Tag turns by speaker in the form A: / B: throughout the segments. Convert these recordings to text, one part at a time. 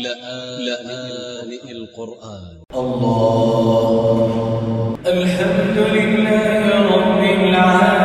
A: لآن القرآن.
B: الله. الحمد لله رب العالمين.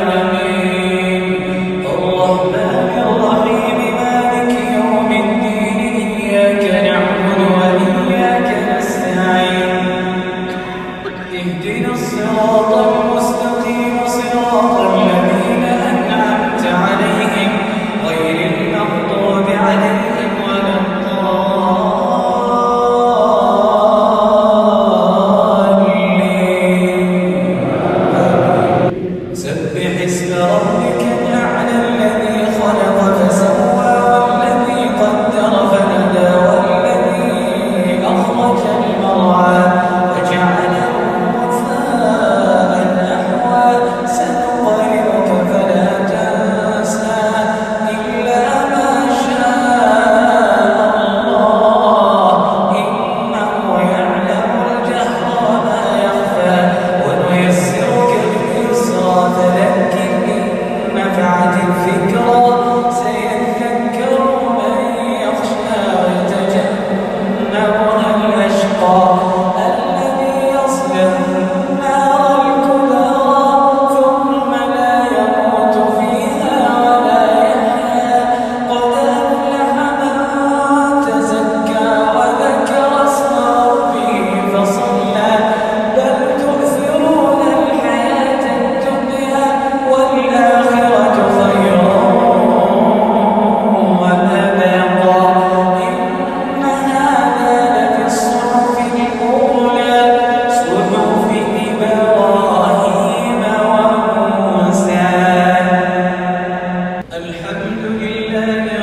B: الحمد